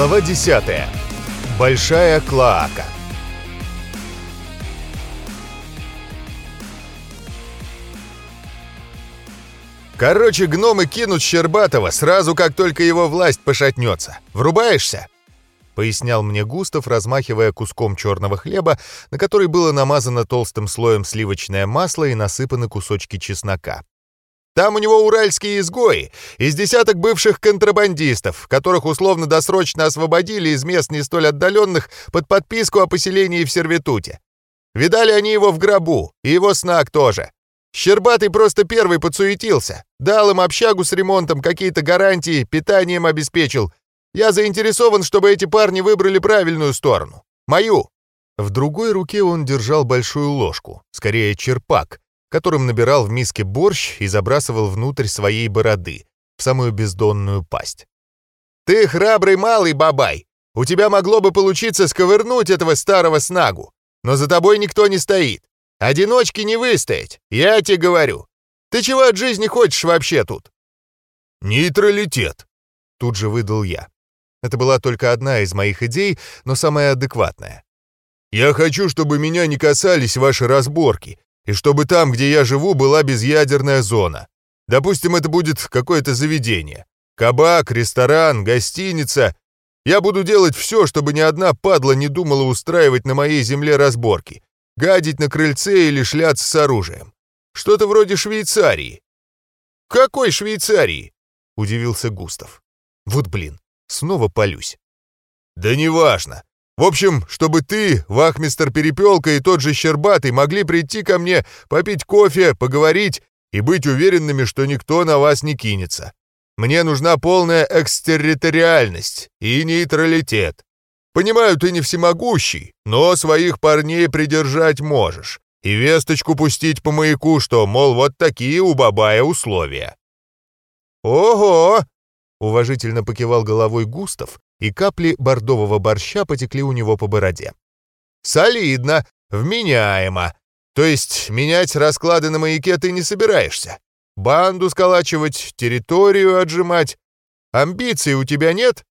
Глава 10. Большая клоака. Короче, гномы кинут Щербатова сразу, как только его власть пошатнется. Врубаешься? Пояснял мне Густав, размахивая куском черного хлеба, на который было намазано толстым слоем сливочное масло и насыпаны кусочки чеснока. Там у него уральские изгои, из десяток бывших контрабандистов, которых условно-досрочно освободили из мест не столь отдаленных под подписку о поселении в сервитуте. Видали они его в гробу, и его снаг тоже. Щербатый просто первый подсуетился. Дал им общагу с ремонтом, какие-то гарантии, питанием обеспечил. Я заинтересован, чтобы эти парни выбрали правильную сторону. Мою. В другой руке он держал большую ложку, скорее черпак, которым набирал в миске борщ и забрасывал внутрь своей бороды, в самую бездонную пасть. «Ты храбрый малый бабай! У тебя могло бы получиться сковырнуть этого старого снагу, но за тобой никто не стоит. Одиночки не выстоять, я тебе говорю. Ты чего от жизни хочешь вообще тут?» «Нейтралитет», — тут же выдал я. Это была только одна из моих идей, но самая адекватная. «Я хочу, чтобы меня не касались ваши разборки, и чтобы там, где я живу, была безъядерная зона. Допустим, это будет какое-то заведение. Кабак, ресторан, гостиница. Я буду делать все, чтобы ни одна падла не думала устраивать на моей земле разборки гадить на крыльце или шляться с оружием. Что-то вроде Швейцарии». «Какой Швейцарии?» — удивился Густав. «Вот блин, снова полюсь». «Да неважно. В общем, чтобы ты, вахмистер Перепелка и тот же Щербатый могли прийти ко мне, попить кофе, поговорить и быть уверенными, что никто на вас не кинется. Мне нужна полная экстерриториальность и нейтралитет. Понимаю, ты не всемогущий, но своих парней придержать можешь. И весточку пустить по маяку, что, мол, вот такие у Бабая условия». «Ого!» — уважительно покивал головой Густав, и капли бордового борща потекли у него по бороде. «Солидно, вменяемо. То есть менять расклады на маяке ты не собираешься? Банду сколачивать, территорию отжимать? Амбиций у тебя нет?»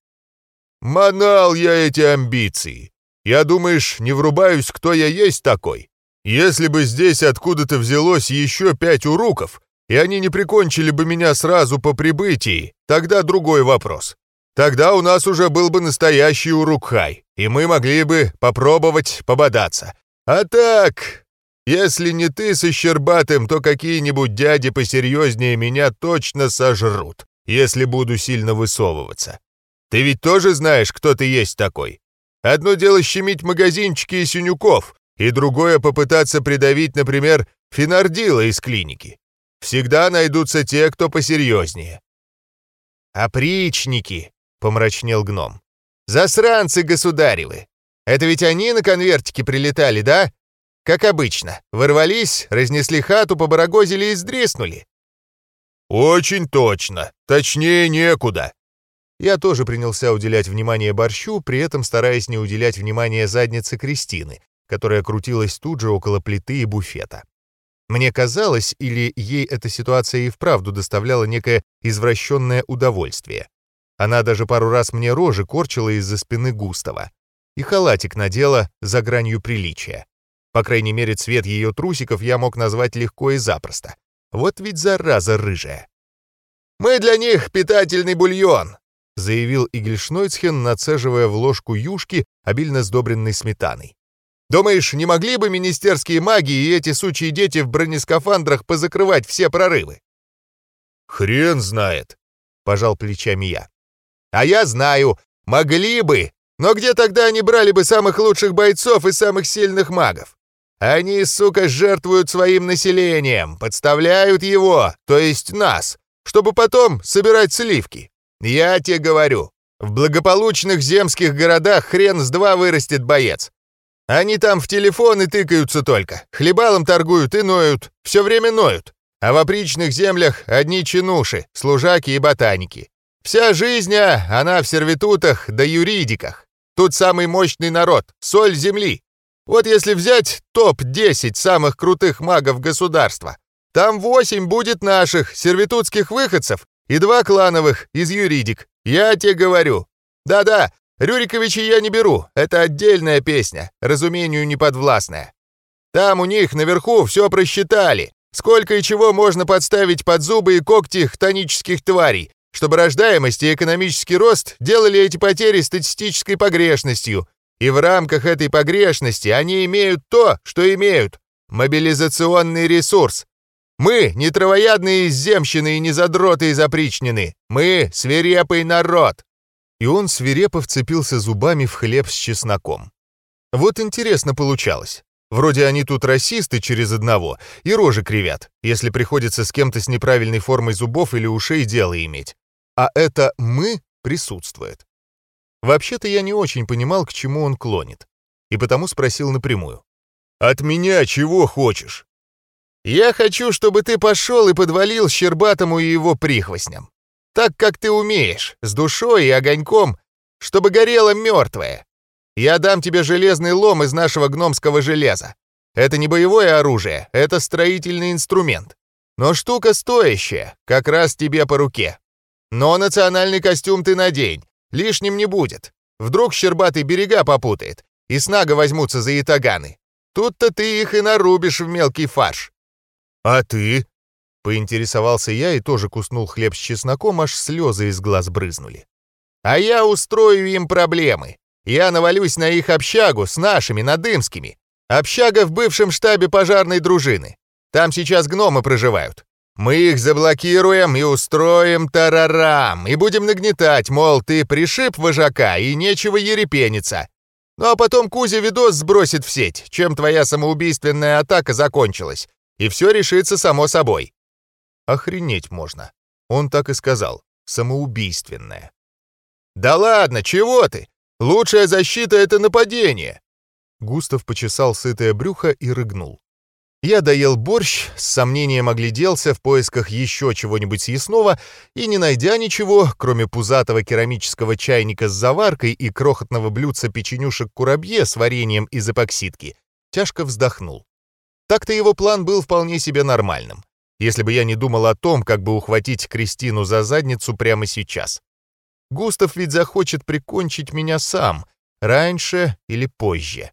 Манал я эти амбиции. Я, думаешь, не врубаюсь, кто я есть такой? Если бы здесь откуда-то взялось еще пять уруков, и они не прикончили бы меня сразу по прибытии, тогда другой вопрос. Тогда у нас уже был бы настоящий урукхай, и мы могли бы попробовать пободаться. А так, если не ты со Щербатым, то какие-нибудь дяди посерьезнее меня точно сожрут, если буду сильно высовываться. Ты ведь тоже знаешь, кто ты есть такой? Одно дело щемить магазинчики и синюков, и другое попытаться придавить, например, финардила из клиники. Всегда найдутся те, кто посерьезнее. «Опричники!» — помрачнел гном. «Засранцы государевы! Это ведь они на конвертике прилетали, да? Как обычно, ворвались, разнесли хату, побарагозили и сдреснули». «Очень точно. Точнее некуда. Я тоже принялся уделять внимание борщу, при этом стараясь не уделять внимания заднице Кристины, которая крутилась тут же около плиты и буфета. Мне казалось, или ей эта ситуация и вправду доставляла некое извращенное удовольствие. Она даже пару раз мне рожи корчила из-за спины Густава. И халатик надела за гранью приличия. По крайней мере, цвет ее трусиков я мог назвать легко и запросто. Вот ведь зараза рыжая. «Мы для них питательный бульон», заявил Игельшнойцхен, нацеживая в ложку юшки, обильно сдобренной сметаной. «Думаешь, не могли бы министерские маги и эти сучьи дети в бронескафандрах позакрывать все прорывы?» «Хрен знает», — пожал плечами я. «А я знаю, могли бы, но где тогда они брали бы самых лучших бойцов и самых сильных магов? Они, сука, жертвуют своим населением, подставляют его, то есть нас, чтобы потом собирать сливки. «Я тебе говорю, в благополучных земских городах хрен с два вырастет боец. Они там в телефоны тыкаются только, хлебалом торгуют и ноют, все время ноют. А в опричных землях одни чинуши, служаки и ботаники. Вся жизнь, а, она в сервитутах да юридиках. Тут самый мощный народ, соль земли. Вот если взять топ-10 самых крутых магов государства, там 8 будет наших, сервитутских выходцев, и два клановых из юридик. Я тебе говорю. Да-да, Рюриковича я не беру, это отдельная песня, разумению неподвластная. Там у них наверху все просчитали, сколько и чего можно подставить под зубы и когти хтонических тварей, чтобы рождаемость и экономический рост делали эти потери статистической погрешностью, и в рамках этой погрешности они имеют то, что имеют — мобилизационный ресурс. Мы — не травоядные земщины и не задроты и запричнены. Мы — свирепый народ. И он свирепо вцепился зубами в хлеб с чесноком. Вот интересно получалось. Вроде они тут расисты через одного и рожи кривят, если приходится с кем-то с неправильной формой зубов или ушей дело иметь. А это «мы» присутствует. Вообще-то я не очень понимал, к чему он клонит, и потому спросил напрямую. «От меня чего хочешь?» «Я хочу, чтобы ты пошел и подвалил Щербатому и его прихвостням. Так, как ты умеешь, с душой и огоньком, чтобы горело мертвое. Я дам тебе железный лом из нашего гномского железа. Это не боевое оружие, это строительный инструмент. Но штука стоящая, как раз тебе по руке. Но национальный костюм ты надень, лишним не будет. Вдруг Щербатый берега попутает, и снага возьмутся за ятаганы. Тут-то ты их и нарубишь в мелкий фарш. «А ты?» — поинтересовался я и тоже куснул хлеб с чесноком, аж слезы из глаз брызнули. «А я устрою им проблемы. Я навалюсь на их общагу с нашими, надымскими. Общага в бывшем штабе пожарной дружины. Там сейчас гномы проживают. Мы их заблокируем и устроим тарарам, и будем нагнетать, мол, ты пришиб вожака, и нечего ерепениться. Ну а потом Кузя видос сбросит в сеть, чем твоя самоубийственная атака закончилась, и все решится само собой. Охренеть можно. Он так и сказал. Самоубийственная. «Да ладно, чего ты? Лучшая защита — это нападение!» Густав почесал сытое брюхо и рыгнул. Я доел борщ, с сомнением огляделся в поисках еще чего-нибудь съестного и, не найдя ничего, кроме пузатого керамического чайника с заваркой и крохотного блюдца печенюшек курабье с вареньем из эпоксидки, тяжко вздохнул. Так-то его план был вполне себе нормальным, если бы я не думал о том, как бы ухватить Кристину за задницу прямо сейчас. Густав ведь захочет прикончить меня сам, раньше или позже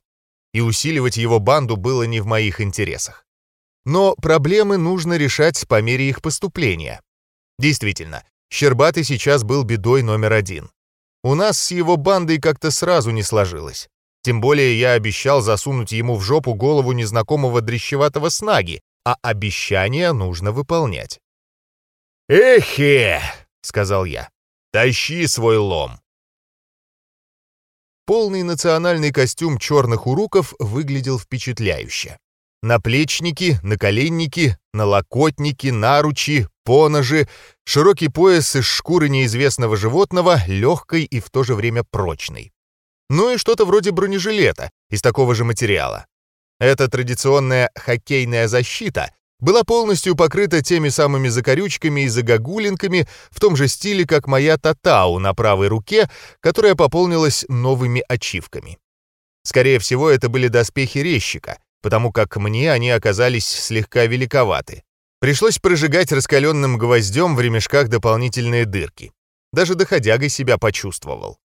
и усиливать его банду было не в моих интересах. Но проблемы нужно решать по мере их поступления. Действительно, Щербатый сейчас был бедой номер один. У нас с его бандой как-то сразу не сложилось. Тем более я обещал засунуть ему в жопу голову незнакомого дрещеватого снаги, а обещания нужно выполнять. «Эхе!» — сказал я. «Тащи свой лом!» Полный национальный костюм черных уруков выглядел впечатляюще. Наплечники, наколенники, налокотники, наручи, поножи, широкий пояс из шкуры неизвестного животного, легкой и в то же время прочной. Ну и что-то вроде бронежилета из такого же материала. Это традиционная хоккейная защита была полностью покрыта теми самыми закорючками и загогулинками в том же стиле, как моя татау на правой руке, которая пополнилась новыми ачивками. Скорее всего, это были доспехи резчика, потому как мне они оказались слегка великоваты. Пришлось прожигать раскаленным гвоздем в ремешках дополнительные дырки. Даже доходягой себя почувствовал.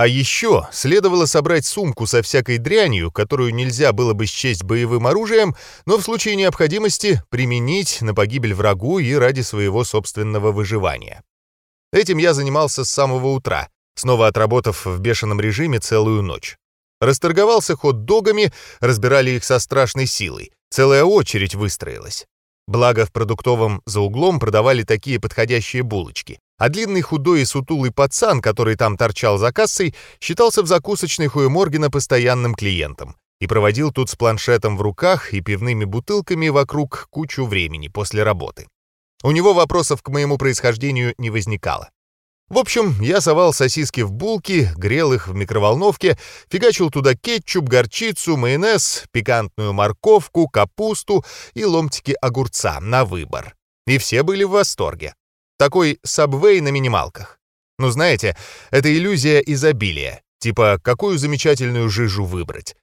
А еще следовало собрать сумку со всякой дрянью, которую нельзя было бы счесть боевым оружием, но в случае необходимости применить на погибель врагу и ради своего собственного выживания. Этим я занимался с самого утра, снова отработав в бешеном режиме целую ночь. Расторговался хот-догами, разбирали их со страшной силой. Целая очередь выстроилась. Благо, в продуктовом за углом продавали такие подходящие булочки а длинный худой и сутулый пацан, который там торчал за кассой, считался в закусочной Хуеморгена постоянным клиентом и проводил тут с планшетом в руках и пивными бутылками вокруг кучу времени после работы. У него вопросов к моему происхождению не возникало. В общем, я совал сосиски в булки, грел их в микроволновке, фигачил туда кетчуп, горчицу, майонез, пикантную морковку, капусту и ломтики огурца на выбор. И все были в восторге. Такой сабвей на минималках. Ну, знаете, это иллюзия изобилия. Типа, какую замечательную жижу выбрать?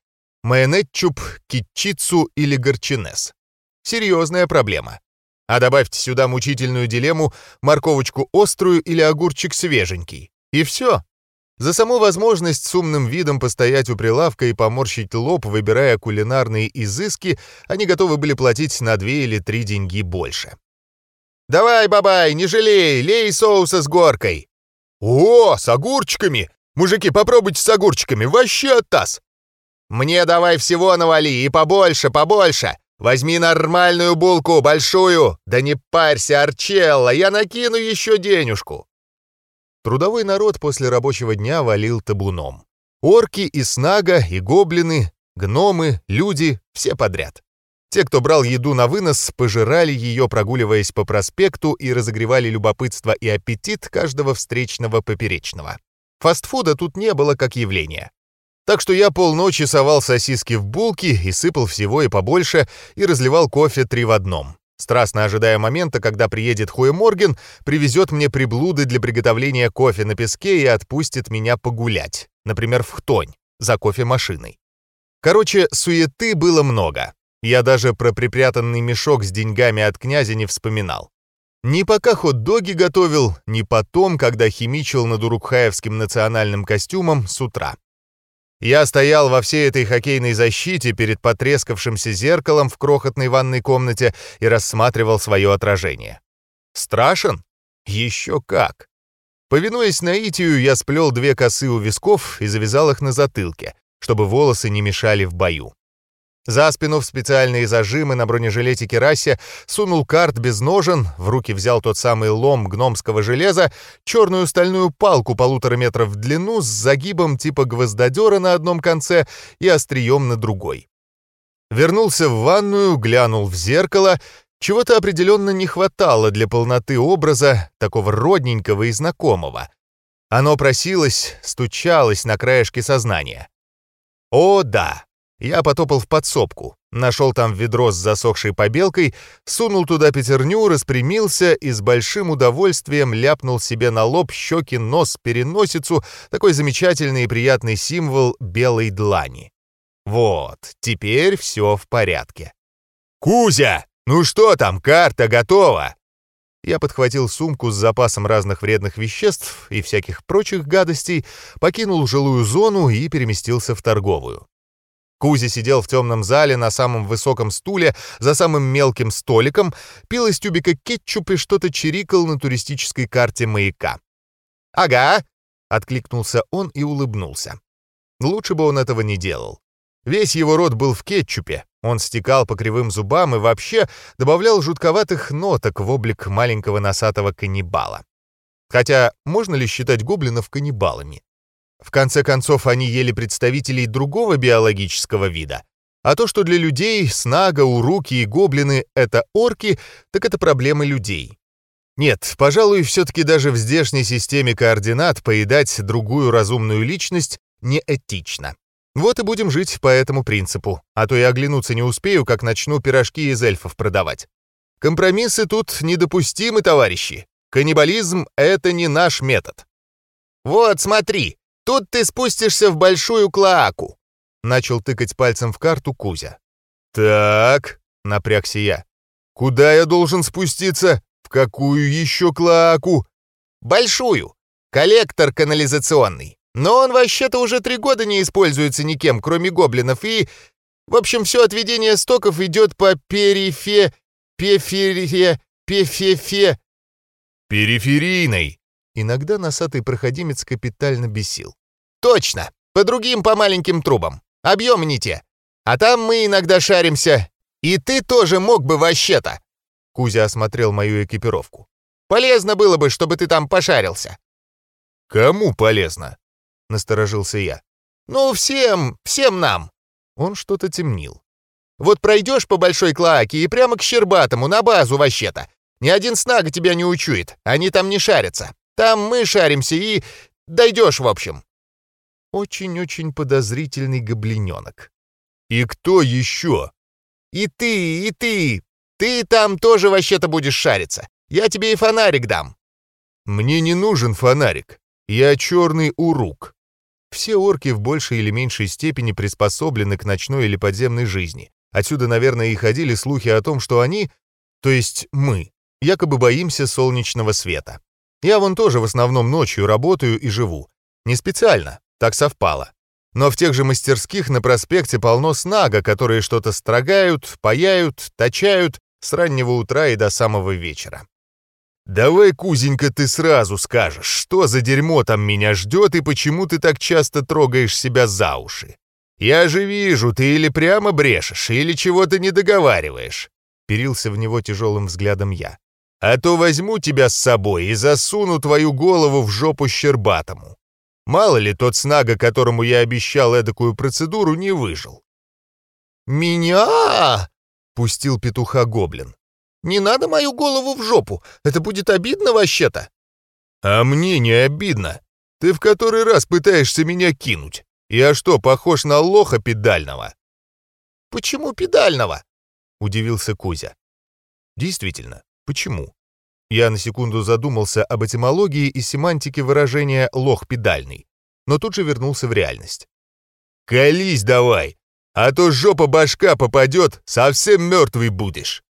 Майонетчуп, китчицу или горчинес? Серьезная проблема. А добавьте сюда мучительную дилемму морковочку острую или огурчик свеженький. И все. За саму возможность с умным видом постоять у прилавка и поморщить лоб, выбирая кулинарные изыски, они готовы были платить на две или три деньги больше. «Давай, бабай, не жалей, лей соуса с горкой!» «О, с огурчиками! Мужики, попробуйте с огурчиками, вообще таз!» «Мне давай всего навали, и побольше, побольше! Возьми нормальную булку, большую! Да не парься, Арчелла, я накину еще денежку!» Трудовой народ после рабочего дня валил табуном. Орки и снага, и гоблины, гномы, люди — все подряд. Те, кто брал еду на вынос, пожирали ее, прогуливаясь по проспекту, и разогревали любопытство и аппетит каждого встречного поперечного. Фастфуда тут не было как явления. Так что я полночи совал сосиски в булки и сыпал всего и побольше, и разливал кофе три в одном. Страстно ожидая момента, когда приедет Хуэ Морген, привезет мне приблуды для приготовления кофе на песке и отпустит меня погулять, например, в Хтонь, за кофемашиной. Короче, суеты было много. Я даже про припрятанный мешок с деньгами от князя не вспоминал. Ни пока хот-доги готовил, ни потом, когда химичил над урукхаевским национальным костюмом с утра. Я стоял во всей этой хоккейной защите перед потрескавшимся зеркалом в крохотной ванной комнате и рассматривал свое отражение. Страшен? Еще как! Повинуясь наитию, я сплел две косы у висков и завязал их на затылке, чтобы волосы не мешали в бою. За спину в специальные зажимы на бронежилете Керасе сунул карт без ножен, в руки взял тот самый лом гномского железа, черную стальную палку полутора метров в длину с загибом типа гвоздодера на одном конце и острием на другой. Вернулся в ванную, глянул в зеркало. Чего-то определенно не хватало для полноты образа, такого родненького и знакомого. Оно просилось, стучалось на краешке сознания. О, да! Я потопал в подсобку, нашел там ведро с засохшей побелкой, сунул туда пятерню, распрямился и с большим удовольствием ляпнул себе на лоб щеки, нос, переносицу, такой замечательный и приятный символ белой длани. Вот, теперь все в порядке. «Кузя, ну что там, карта готова?» Я подхватил сумку с запасом разных вредных веществ и всяких прочих гадостей, покинул жилую зону и переместился в торговую. Кузя сидел в темном зале на самом высоком стуле за самым мелким столиком, пил из тюбика кетчуп и что-то чирикал на туристической карте маяка. «Ага!» — откликнулся он и улыбнулся. Лучше бы он этого не делал. Весь его рот был в кетчупе, он стекал по кривым зубам и вообще добавлял жутковатых ноток в облик маленького носатого каннибала. Хотя можно ли считать гоблинов каннибалами? В конце концов, они ели представителей другого биологического вида. А то, что для людей снага, уруки и гоблины — это орки, так это проблемы людей. Нет, пожалуй, все-таки даже в здешней системе координат поедать другую разумную личность неэтично. Вот и будем жить по этому принципу, а то я оглянуться не успею, как начну пирожки из эльфов продавать. Компромиссы тут недопустимы, товарищи. Каннибализм — это не наш метод. «Вот, смотри, Тут ты спустишься в большую клоаку!» Начал тыкать пальцем в карту Кузя. «Так», — напрягся я. «Куда я должен спуститься? В какую еще клоаку?» «Большую. Коллектор канализационный. Но он вообще-то уже три года не используется никем, кроме гоблинов, и... В общем, все отведение стоков идет по перифе... пефере... пефефе...» «Периферийной», Иногда носатый проходимец капитально бесил. «Точно! По другим по маленьким трубам. Объемы не те. А там мы иногда шаримся. И ты тоже мог бы вообще-то!» Кузя осмотрел мою экипировку. «Полезно было бы, чтобы ты там пошарился». «Кому полезно?» — насторожился я. «Ну, всем, всем нам!» Он что-то темнил. «Вот пройдешь по большой клоаке и прямо к Щербатому, на базу вообще-то. Ни один снага тебя не учует, они там не шарятся. Там мы шаримся и... дойдешь, в общем». Очень-очень подозрительный гоблиненок. «И кто еще?» «И ты, и ты! Ты там тоже вообще-то будешь шариться. Я тебе и фонарик дам». «Мне не нужен фонарик. Я черный урук». Все орки в большей или меньшей степени приспособлены к ночной или подземной жизни. Отсюда, наверное, и ходили слухи о том, что они, то есть мы, якобы боимся солнечного света. Я вон тоже в основном ночью работаю и живу. Не специально, так совпало. Но в тех же мастерских на проспекте полно снага, которые что-то строгают, паяют, точают с раннего утра и до самого вечера. «Давай, Кузенька, ты сразу скажешь, что за дерьмо там меня ждет и почему ты так часто трогаешь себя за уши. Я же вижу, ты или прямо брешешь, или чего-то не договариваешь. Перился в него тяжелым взглядом я. «А то возьму тебя с собой и засуну твою голову в жопу Щербатому. Мало ли тот снага, которому я обещал эдакую процедуру, не выжил. «Меня?» — пустил петуха гоблин. «Не надо мою голову в жопу, это будет обидно вообще-то». «А мне не обидно. Ты в который раз пытаешься меня кинуть. Я что, похож на лоха педального?» «Почему педального?» — удивился Кузя. «Действительно, почему?» Я на секунду задумался об этимологии и семантике выражения «лох педальный», но тут же вернулся в реальность. «Колись давай, а то жопа башка попадет, совсем мертвый будешь».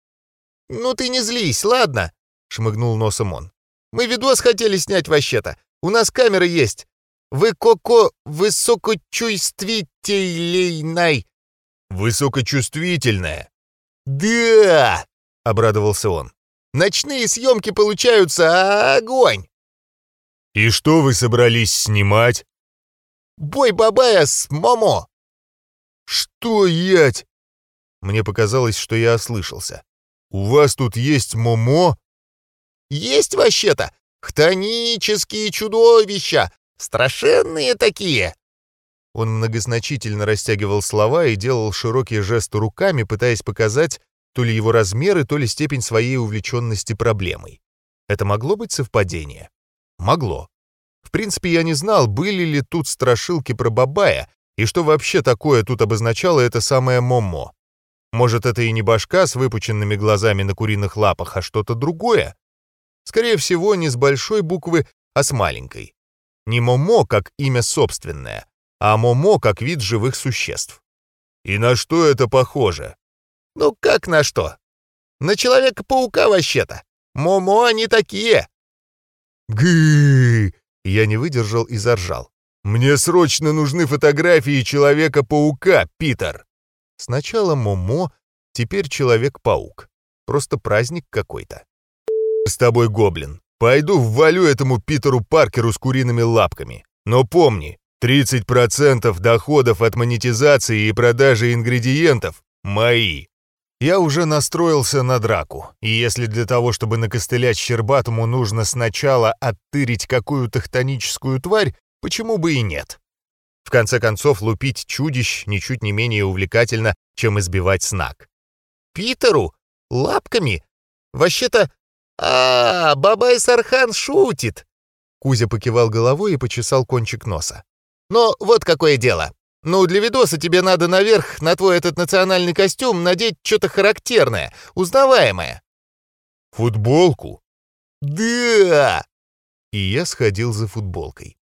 «Ну ты не злись, ладно?» — шмыгнул носом он. «Мы видос хотели снять вообще-то. У нас камеры есть. Вы коко высокочувствительной». «Высокочувствительная?» «Да!» — обрадовался он. Ночные съемки получаются огонь!» «И что вы собрались снимать?» «Бой Бабая с Момо!» «Что, ять?» Мне показалось, что я ослышался. «У вас тут есть Момо?» «Есть вообще-то! Хтонические чудовища! Страшенные такие!» Он многозначительно растягивал слова и делал широкие жесты руками, пытаясь показать, то ли его размеры, то ли степень своей увлеченности проблемой. Это могло быть совпадение? Могло. В принципе, я не знал, были ли тут страшилки про Бабая, и что вообще такое тут обозначало это самое Момо. Может, это и не башка с выпученными глазами на куриных лапах, а что-то другое? Скорее всего, не с большой буквы, а с маленькой. Не Момо как имя собственное, а Момо как вид живых существ. И на что это похоже? Ну как на что? На Человека-паука вообще-то. Момо они такие. Гы! Я не выдержал и заржал. Мне срочно нужны фотографии Человека-паука, Питер. Сначала Момо, теперь Человек-паук. Просто праздник какой-то. С тобой, гоблин. Пойду ввалю этому Питеру Паркеру с куриными лапками. Но помни, 30% доходов от монетизации и продажи ингредиентов мои. Я уже настроился на драку, и если для того, чтобы накостылять Щербатому, нужно сначала оттырить какую-то хтоническую тварь, почему бы и нет? В конце концов, лупить чудищ ничуть не менее увлекательно, чем избивать снаг. «Питеру? Лапками? Вообще-то... А, -а, Бабай Сархан шутит!» Кузя покивал головой и почесал кончик носа. «Но вот какое дело. Ну, для видоса тебе надо наверх на твой этот национальный костюм надеть что-то характерное, узнаваемое. Футболку? Да! И я сходил за футболкой.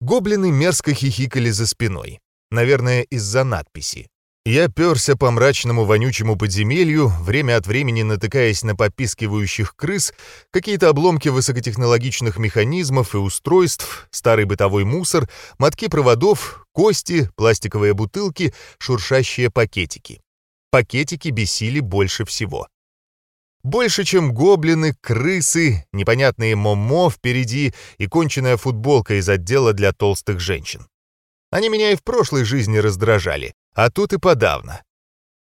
Гоблины мерзко хихикали за спиной. Наверное, из-за надписи. Я перся по мрачному вонючему подземелью, время от времени натыкаясь на попискивающих крыс, какие-то обломки высокотехнологичных механизмов и устройств, старый бытовой мусор, мотки проводов, кости, пластиковые бутылки, шуршащие пакетики. Пакетики бесили больше всего. Больше, чем гоблины, крысы, непонятные момо впереди и конченная футболка из отдела для толстых женщин. Они меня и в прошлой жизни раздражали, а тут и подавно.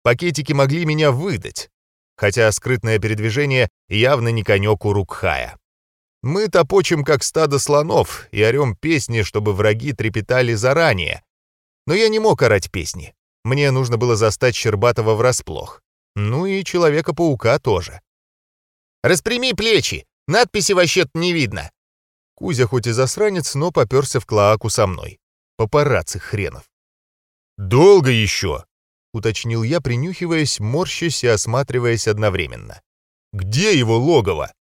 Пакетики могли меня выдать, хотя скрытное передвижение явно не конек у Рукхая. Мы топочем, как стадо слонов, и орем песни, чтобы враги трепетали заранее. Но я не мог орать песни. Мне нужно было застать Щербатова врасплох. Ну и Человека-паука тоже. «Распрями плечи! Надписи вообще-то не видно!» Кузя хоть и засранец, но поперся в клоаку со мной. Папарацци хренов. «Долго еще?» — уточнил я, принюхиваясь, морщась и осматриваясь одновременно. «Где его логово?»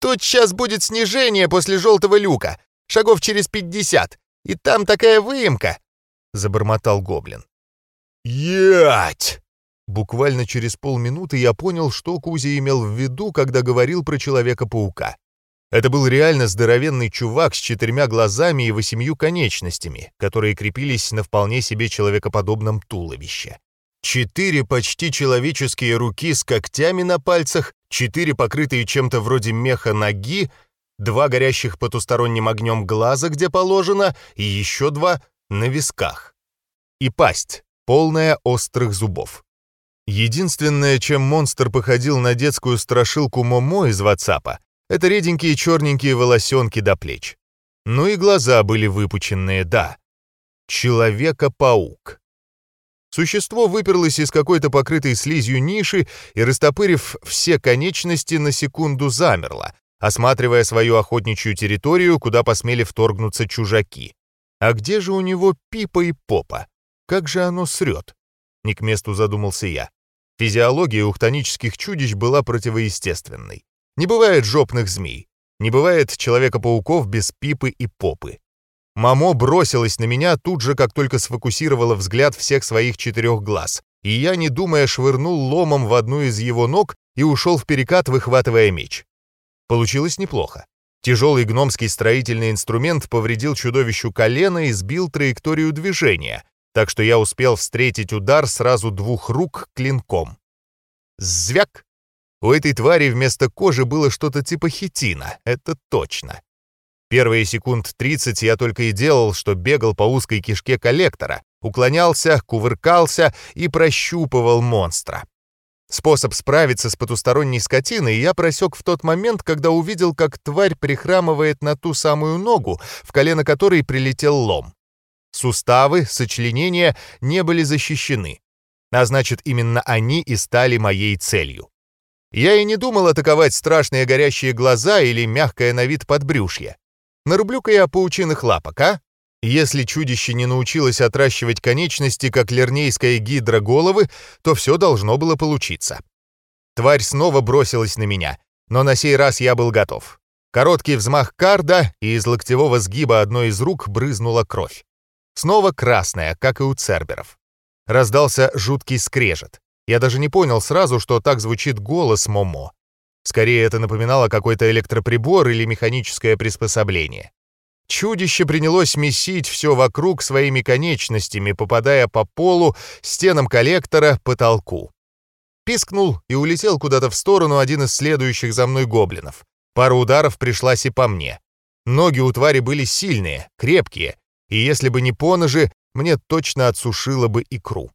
«Тут сейчас будет снижение после желтого люка, шагов через пятьдесят, и там такая выемка!» — забормотал гоблин. «Ять!» Буквально через полминуты я понял, что Кузя имел в виду, когда говорил про Человека-паука. Это был реально здоровенный чувак с четырьмя глазами и восемью конечностями, которые крепились на вполне себе человекоподобном туловище. Четыре почти человеческие руки с когтями на пальцах, четыре покрытые чем-то вроде меха ноги, два горящих потусторонним огнем глаза, где положено, и еще два на висках. И пасть, полная острых зубов. Единственное, чем монстр походил на детскую страшилку Момо из Ватсапа, это реденькие черненькие волосенки до плеч. Ну и глаза были выпученные, да. Человека-паук. Существо выперлось из какой-то покрытой слизью ниши и, растопырив все конечности, на секунду замерло, осматривая свою охотничью территорию, куда посмели вторгнуться чужаки. А где же у него пипа и попа? Как же оно срет? Не к месту задумался я. Физиология ухтонических чудищ была противоестественной. Не бывает жопных змей. Не бывает человека-пауков без пипы и попы. Мамо бросилась на меня тут же, как только сфокусировала взгляд всех своих четырех глаз, и я, не думая, швырнул ломом в одну из его ног и ушел в перекат, выхватывая меч. Получилось неплохо. Тяжелый гномский строительный инструмент повредил чудовищу колено и сбил траекторию движения, так что я успел встретить удар сразу двух рук клинком. Звяк! У этой твари вместо кожи было что-то типа хитина, это точно. Первые секунд 30 я только и делал, что бегал по узкой кишке коллектора, уклонялся, кувыркался и прощупывал монстра. Способ справиться с потусторонней скотиной я просек в тот момент, когда увидел, как тварь прихрамывает на ту самую ногу, в колено которой прилетел лом. Суставы, сочленения не были защищены. А значит, именно они и стали моей целью. Я и не думал атаковать страшные горящие глаза или мягкое на вид подбрюшье. Нарублю-ка я паучиных лапок, а? Если чудище не научилось отращивать конечности, как лернейская гидра головы, то все должно было получиться. Тварь снова бросилась на меня, но на сей раз я был готов. Короткий взмах карда, и из локтевого сгиба одной из рук брызнула кровь. Снова красная, как и у церберов. Раздался жуткий скрежет. Я даже не понял сразу, что так звучит голос Момо. Скорее, это напоминало какой-то электроприбор или механическое приспособление. Чудище принялось месить все вокруг своими конечностями, попадая по полу, стенам коллектора, потолку. Пискнул и улетел куда-то в сторону один из следующих за мной гоблинов. Пара ударов пришлась и по мне. Ноги у твари были сильные, крепкие, и если бы не поножи, мне точно отсушило бы икру.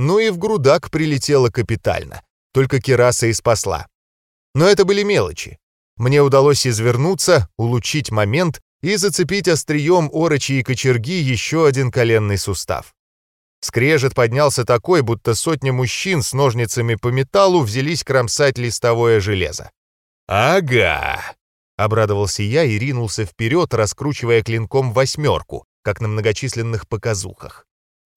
Ну и в грудак прилетело капитально, только кераса и спасла. Но это были мелочи. Мне удалось извернуться, улучшить момент и зацепить острием орочи и кочерги еще один коленный сустав. Скрежет поднялся такой, будто сотня мужчин с ножницами по металлу взялись кромсать листовое железо. «Ага!» Обрадовался я и ринулся вперед, раскручивая клинком восьмерку, как на многочисленных показухах.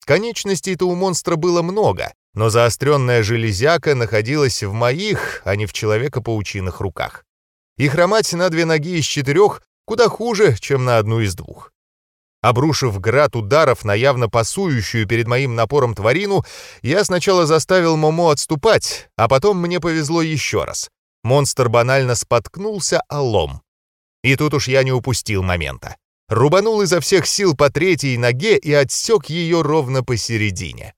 Конечностей-то у монстра было много, но заостренная железяка находилась в моих, а не в человека-паучиных руках. И хромать на две ноги из четырех куда хуже, чем на одну из двух. Обрушив град ударов на явно пасующую перед моим напором тварину, я сначала заставил Момо отступать, а потом мне повезло еще раз. Монстр банально споткнулся о лом. И тут уж я не упустил момента. Рубанул изо всех сил по третьей ноге и отсек ее ровно посередине.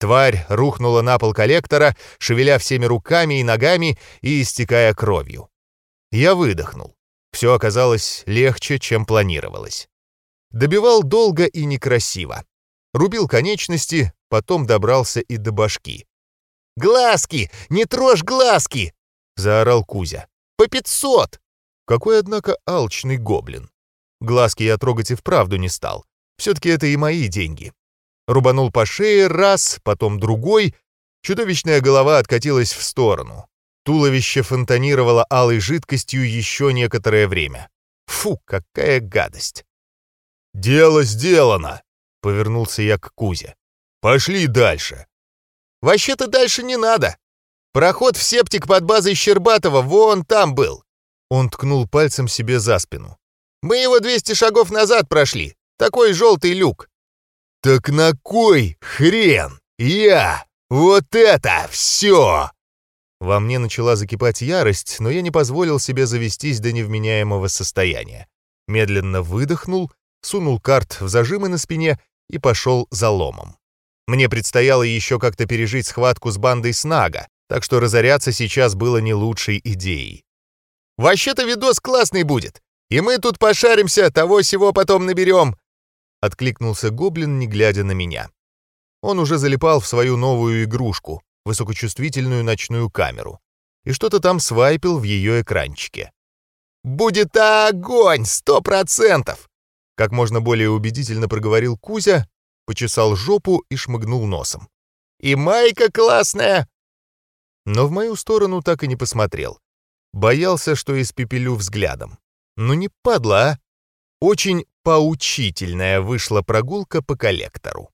Тварь рухнула на пол коллектора, шевеля всеми руками и ногами и истекая кровью. Я выдохнул. Все оказалось легче, чем планировалось. Добивал долго и некрасиво. Рубил конечности, потом добрался и до башки. «Глазки! Не трожь глазки!» — заорал Кузя. «По пятьсот!» Какой, однако, алчный гоблин. Глазки я трогать и вправду не стал. Все-таки это и мои деньги. Рубанул по шее раз, потом другой. Чудовищная голова откатилась в сторону. Туловище фонтанировало алой жидкостью еще некоторое время. Фу, какая гадость! «Дело сделано!» — повернулся я к Кузе. «Пошли дальше!» «Вообще-то дальше не надо!» Проход в септик под базой Щербатова вон там был!» Он ткнул пальцем себе за спину. «Мы его 200 шагов назад прошли. Такой желтый люк». «Так на кой хрен? Я! Вот это все!» Во мне начала закипать ярость, но я не позволил себе завестись до невменяемого состояния. Медленно выдохнул, сунул карт в зажимы на спине и пошел за ломом. Мне предстояло еще как-то пережить схватку с бандой Снага, так что разоряться сейчас было не лучшей идеей. «Вообще-то видос классный будет, и мы тут пошаримся, того всего потом наберем!» Откликнулся гоблин, не глядя на меня. Он уже залипал в свою новую игрушку, высокочувствительную ночную камеру, и что-то там свайпил в ее экранчике. «Будет огонь, сто процентов!» Как можно более убедительно проговорил Кузя, почесал жопу и шмыгнул носом. «И майка классная!» Но в мою сторону так и не посмотрел. Боялся, что испепелю взглядом. Ну не падла, а? Очень поучительная вышла прогулка по коллектору.